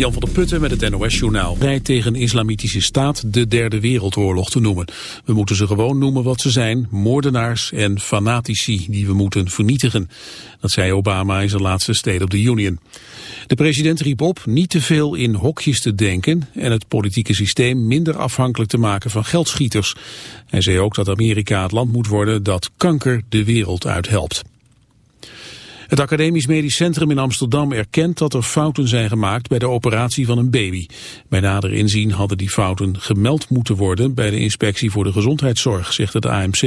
Jan van der Putten met het NOS-journaal. Wij tegen islamitische staat de derde wereldoorlog te noemen. We moeten ze gewoon noemen wat ze zijn, moordenaars en fanatici die we moeten vernietigen. Dat zei Obama in zijn laatste State of the Union. De president riep op niet te veel in hokjes te denken en het politieke systeem minder afhankelijk te maken van geldschieters. Hij zei ook dat Amerika het land moet worden dat kanker de wereld uithelpt. Het Academisch Medisch Centrum in Amsterdam erkent dat er fouten zijn gemaakt bij de operatie van een baby. Bij nader inzien hadden die fouten gemeld moeten worden bij de Inspectie voor de Gezondheidszorg, zegt het AMC.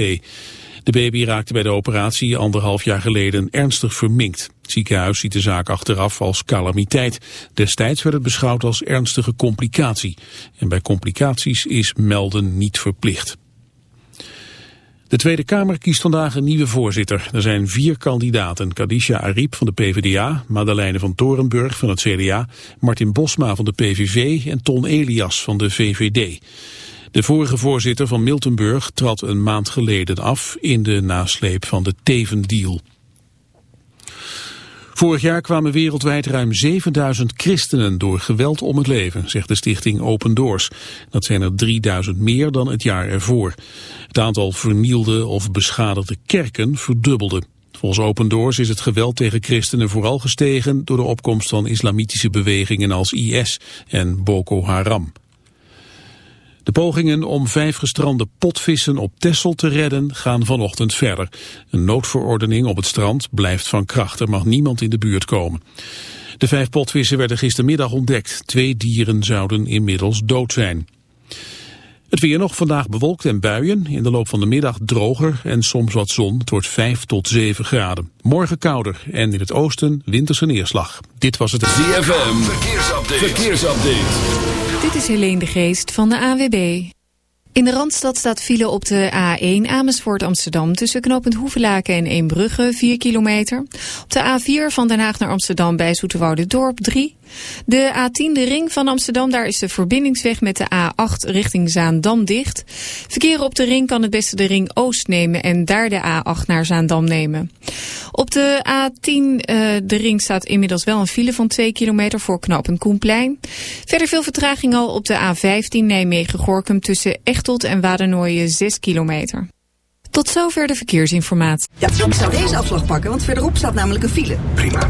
De baby raakte bij de operatie anderhalf jaar geleden ernstig verminkt. Het ziekenhuis ziet de zaak achteraf als calamiteit. Destijds werd het beschouwd als ernstige complicatie. En bij complicaties is melden niet verplicht. De Tweede Kamer kiest vandaag een nieuwe voorzitter. Er zijn vier kandidaten. Kadisha Ariep van de PvdA, Madeleine van Torenburg van het CDA, Martin Bosma van de PVV en Ton Elias van de VVD. De vorige voorzitter van Miltenburg trad een maand geleden af in de nasleep van de Teven-deal. Vorig jaar kwamen wereldwijd ruim 7000 christenen door geweld om het leven, zegt de stichting Open Doors. Dat zijn er 3000 meer dan het jaar ervoor. Het aantal vernielde of beschadigde kerken verdubbelde. Volgens Open Doors is het geweld tegen christenen vooral gestegen door de opkomst van islamitische bewegingen als IS en Boko Haram. De pogingen om vijf gestrande potvissen op Texel te redden gaan vanochtend verder. Een noodverordening op het strand blijft van kracht. Er mag niemand in de buurt komen. De vijf potvissen werden gistermiddag ontdekt. Twee dieren zouden inmiddels dood zijn. Het weer nog vandaag bewolkt en buien. In de loop van de middag droger en soms wat zon. Het wordt 5 tot 7 graden. Morgen kouder en in het oosten winterse neerslag. Dit was het ZFM. Verkeersupdate. Verkeersupdate. Dit is Helene de Geest van de AWB. In de Randstad staat file op de A1 Amersfoort Amsterdam... tussen knooppunt Hoevelaken en Eembrugge, 4 kilometer. Op de A4 van Den Haag naar Amsterdam bij Dorp 3. De A10, de ring van Amsterdam, daar is de verbindingsweg met de A8 richting Zaandam dicht. Verkeer op de ring kan het beste de ring Oost nemen en daar de A8 naar Zaandam nemen. Op de A10, uh, de ring, staat inmiddels wel een file van 2 kilometer voor knooppunt Koenplein. Verder veel vertraging al op de A15 Nijmegen-Gorkum tussen Echtelt en Wadernooien 6 kilometer. Tot zover de verkeersinformatie. Ja, ik zou deze afslag pakken, want verderop staat namelijk een file. Prima.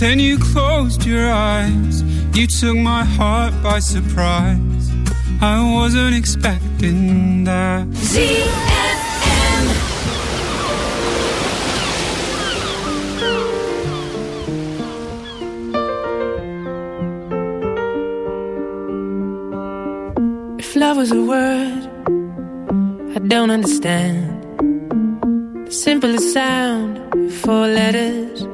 Then you closed your eyes, you took my heart by surprise. I wasn't expecting that. ZFM. If love was a word I don't understand, the simplest sound, four letters.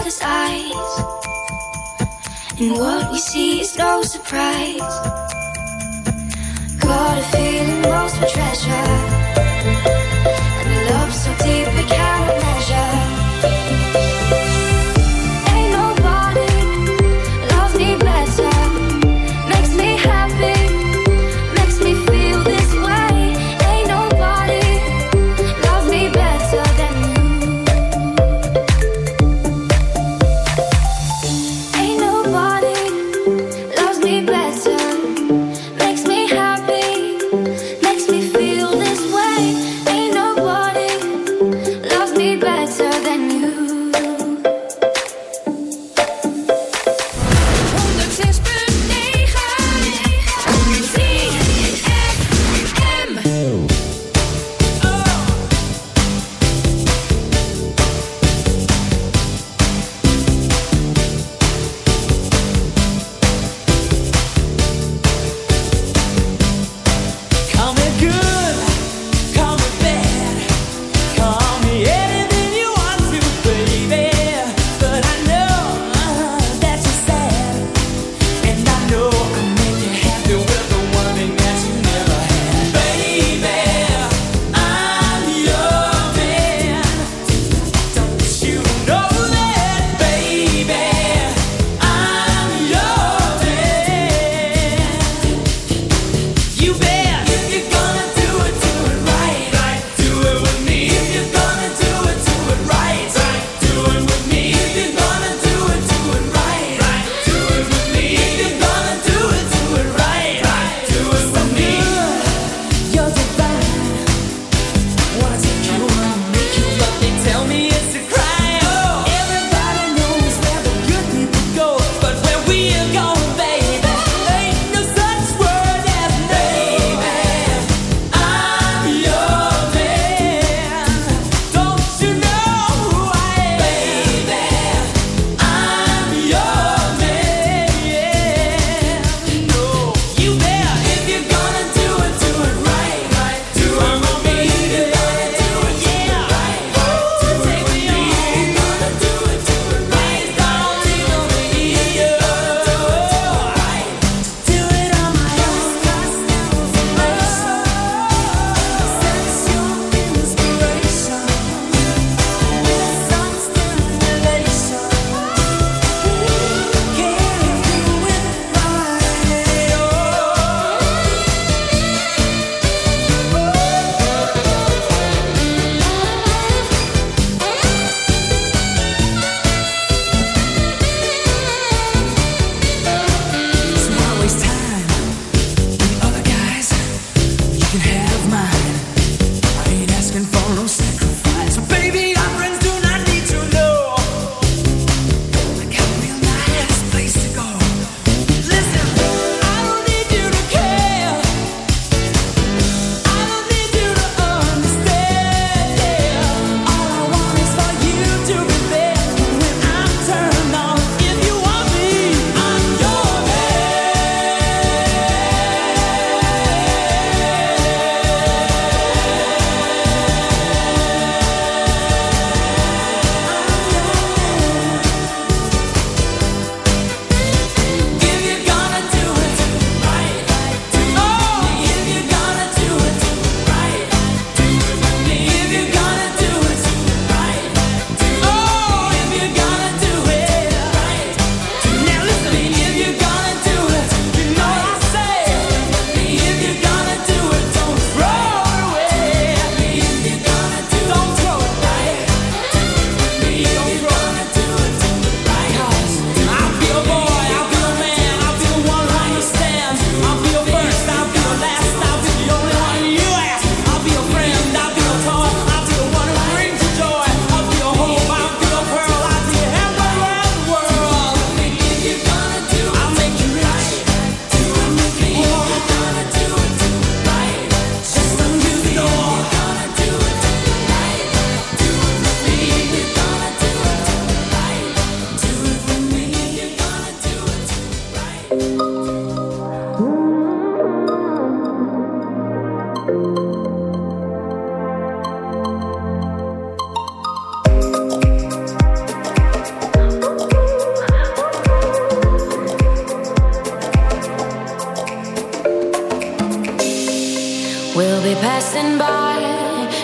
other's eyes. And what we see is no surprise. Got a feeling most of treasure.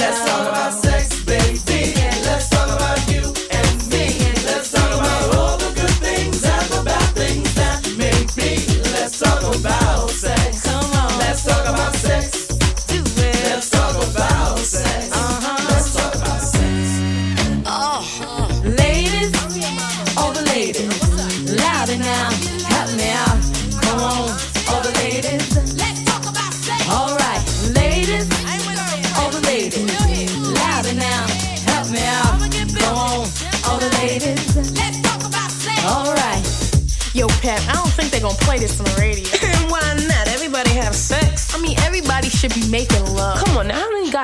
That's all.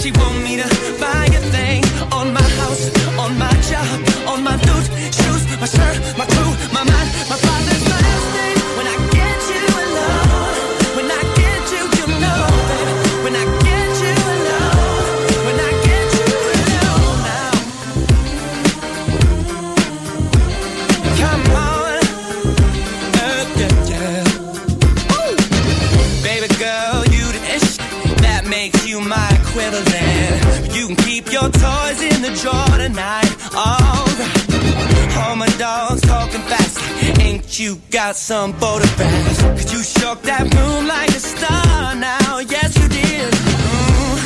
she want me to sure tonight. All oh, the all my dogs talking fast. Ain't you got some boat Could you shock that room like a star now. Yes, you did. Mm.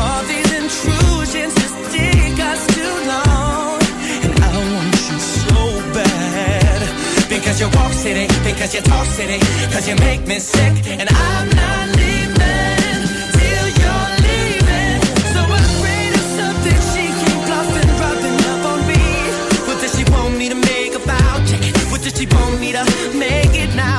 All these intrusions just take us too long. And I want you so bad. Because you walk city, because you talk city, cause you make me sick, and I'm not leaving. me to make it now.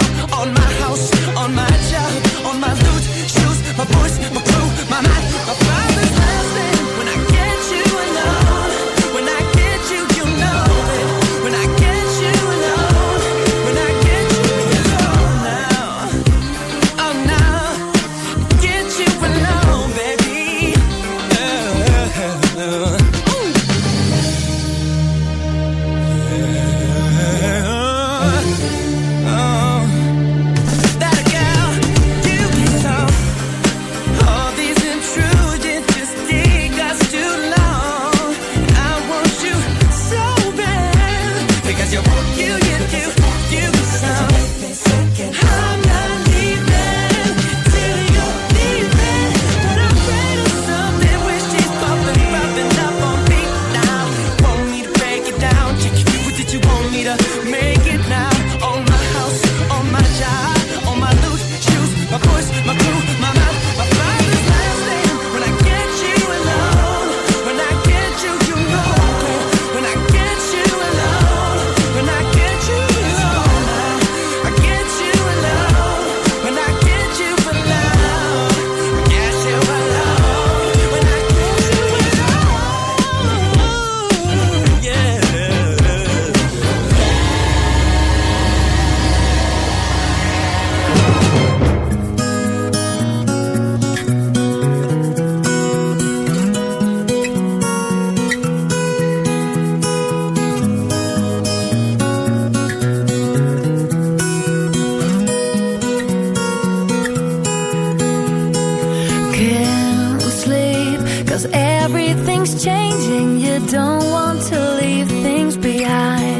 Everything's changing, you don't want to leave things behind.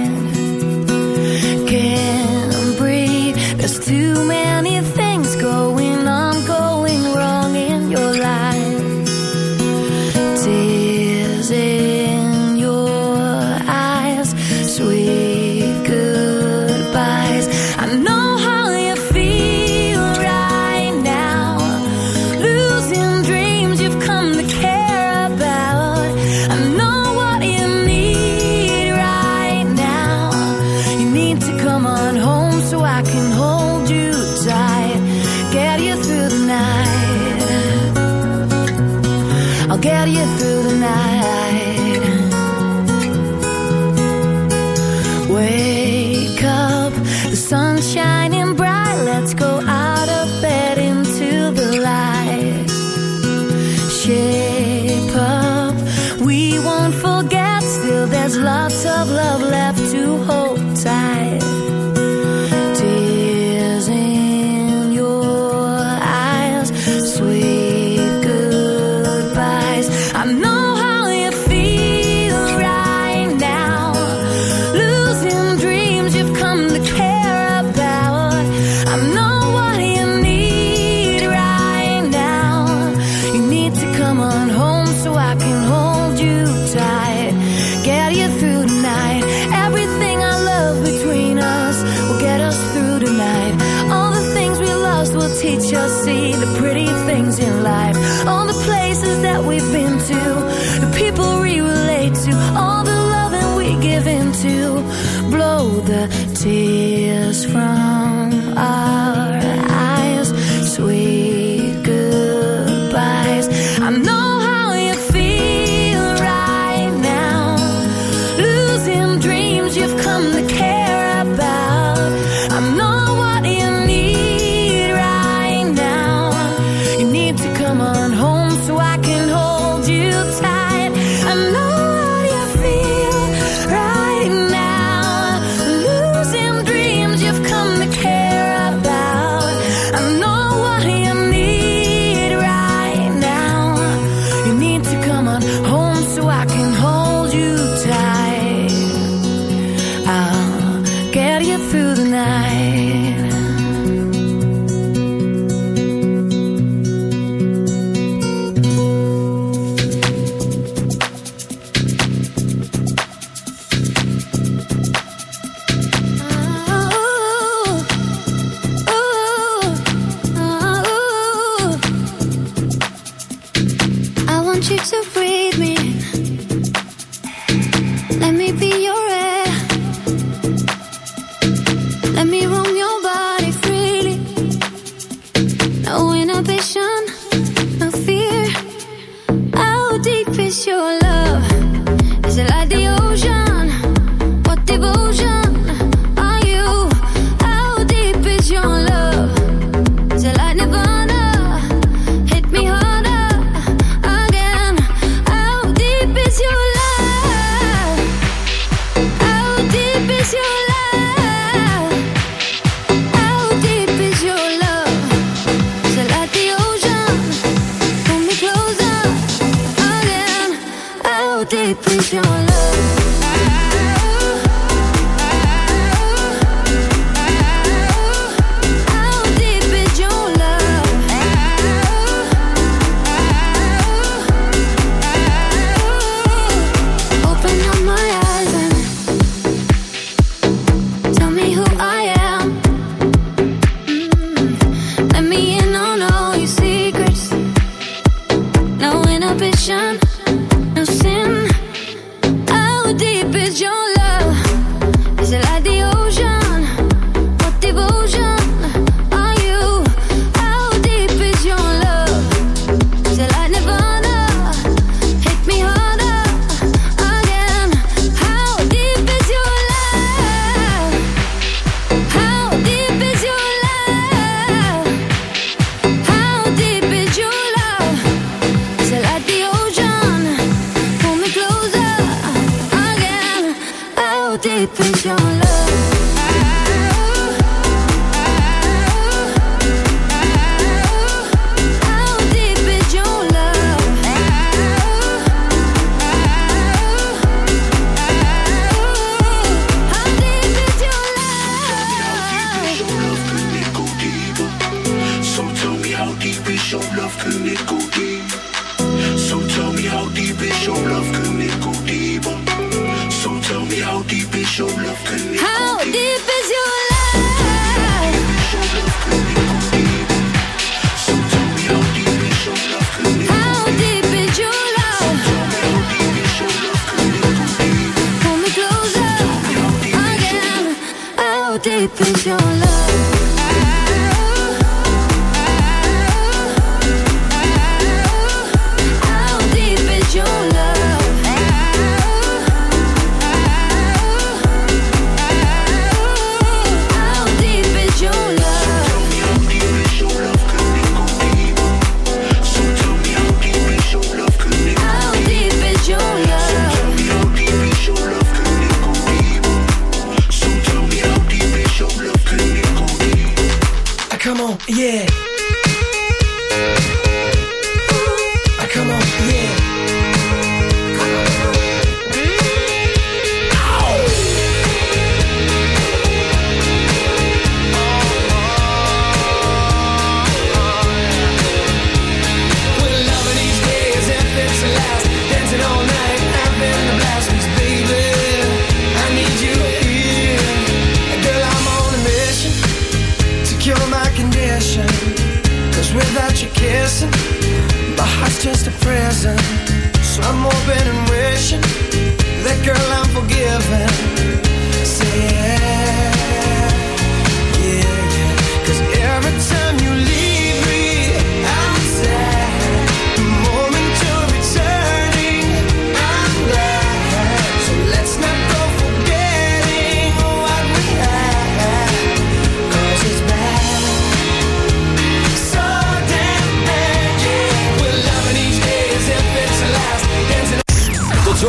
How deep is your love?